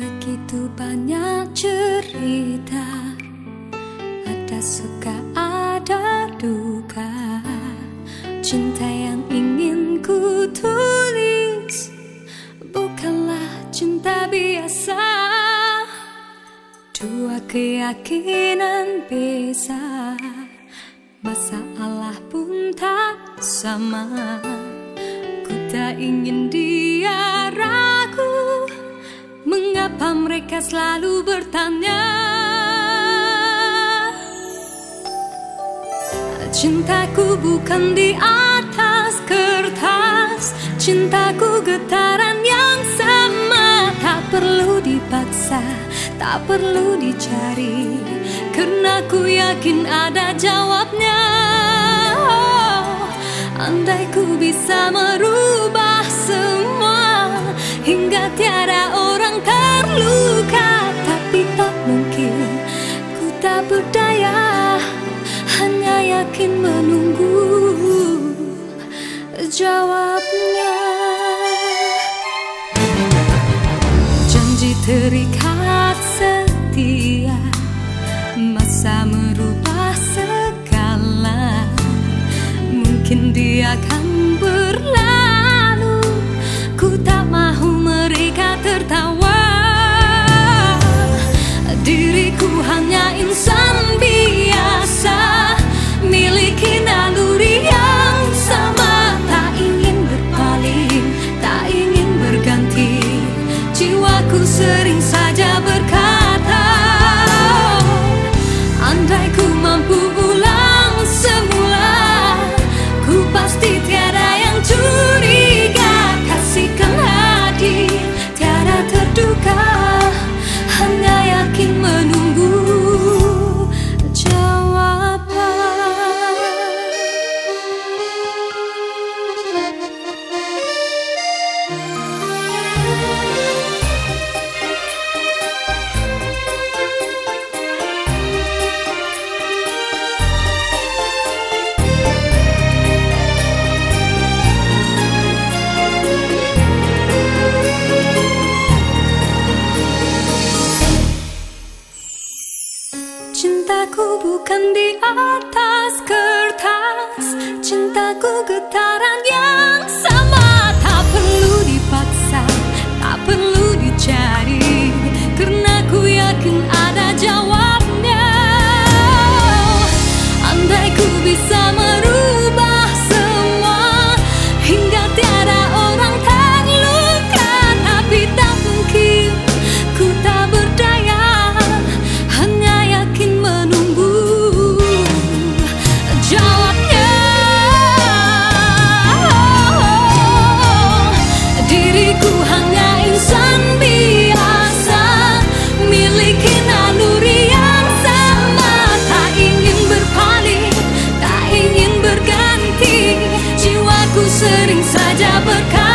Begitu banyak cerita Ada suka ada duka. Cinta yang ingin ku tulis Bukanlah cinta biasa keyakinan beza Masalah pun tak sama. Ku tak ingin dia ragu. Mengapa mereka selalu bertanya? Cintaku bukan di atas kertas. Cintaku getaran yang sama. Tak perlu dipaksa, tak perlu dicari Karena ku yakin ada jawabnya. Oh, Andai ku bisa merubah semua Hingga tiada orang terluka. Tapi tak mungkin, ku tak berdaya hanya yakin menunggu jawabnya. Janji terikat Masa merubah segala. Mungkin dia akan berlalu. Ku tak mahu mereka tertawa. Diriku hanya insan biasa Miliki naluri yang sama. Tak ingin berpaling, tak ingin berganti. Jiwaku sering saja bukan di atas kertas. Cintaku getaran yang sama sering saja berkata